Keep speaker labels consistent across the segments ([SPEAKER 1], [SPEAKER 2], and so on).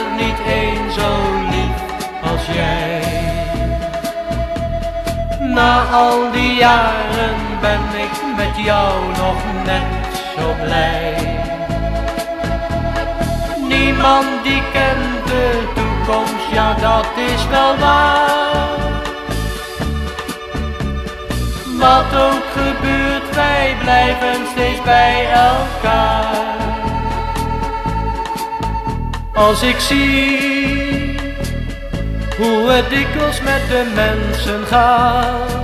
[SPEAKER 1] er niet één zo lief als jij. Na al die jaren ben ik met jou nog net zo blij. Niemand die kent de toekomst, ja dat is wel waar. Wat ook gebeurt, wij blijven steeds bij elkaar. Als ik zie hoe het dikwijls met de mensen gaat,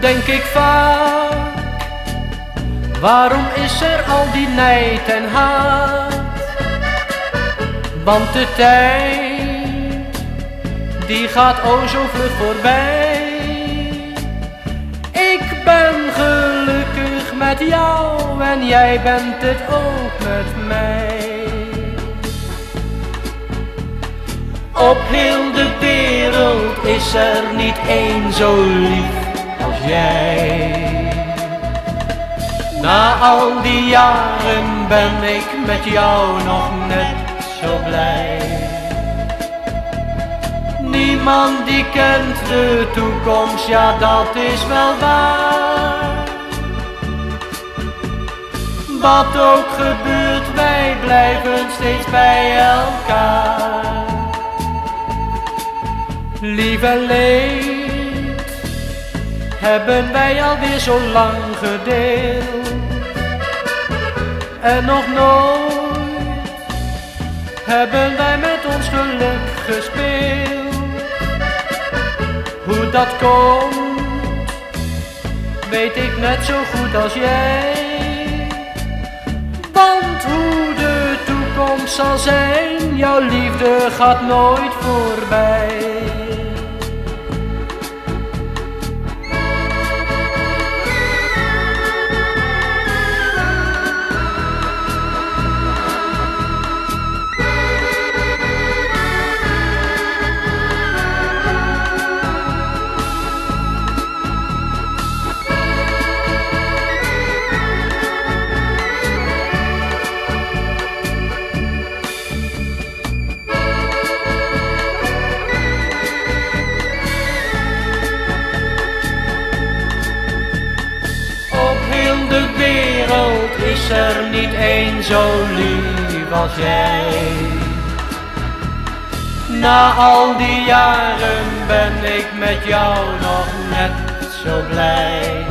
[SPEAKER 1] denk ik vaak, waarom is er al die nijd en haat? Want de tijd, die gaat o zo vlug voorbij. Ik ben gelukkig met jou en jij bent het ook met mij. Op heel de wereld is er niet één zo lief als jij. Na al die jaren ben ik met jou nog net zo blij. Niemand die kent de toekomst, ja dat is wel waar. Wat ook gebeurt, wij blijven steeds bij elkaar. Lief en leed hebben wij alweer zo lang gedeeld. En nog nooit hebben wij met ons geluk gespeeld. Hoe dat komt, weet ik net zo goed als jij. Want hoe de toekomst zal zijn, jouw liefde gaat nooit voorbij. Niet één zo lief als jij. Na al die jaren ben ik met jou nog net zo blij.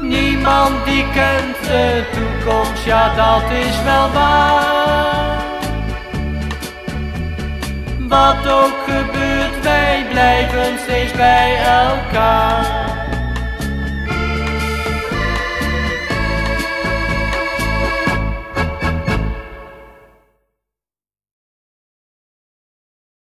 [SPEAKER 1] Niemand die kent de toekomst, ja dat is wel waar. Wat ook gebeurt, wij blijven steeds bij elkaar.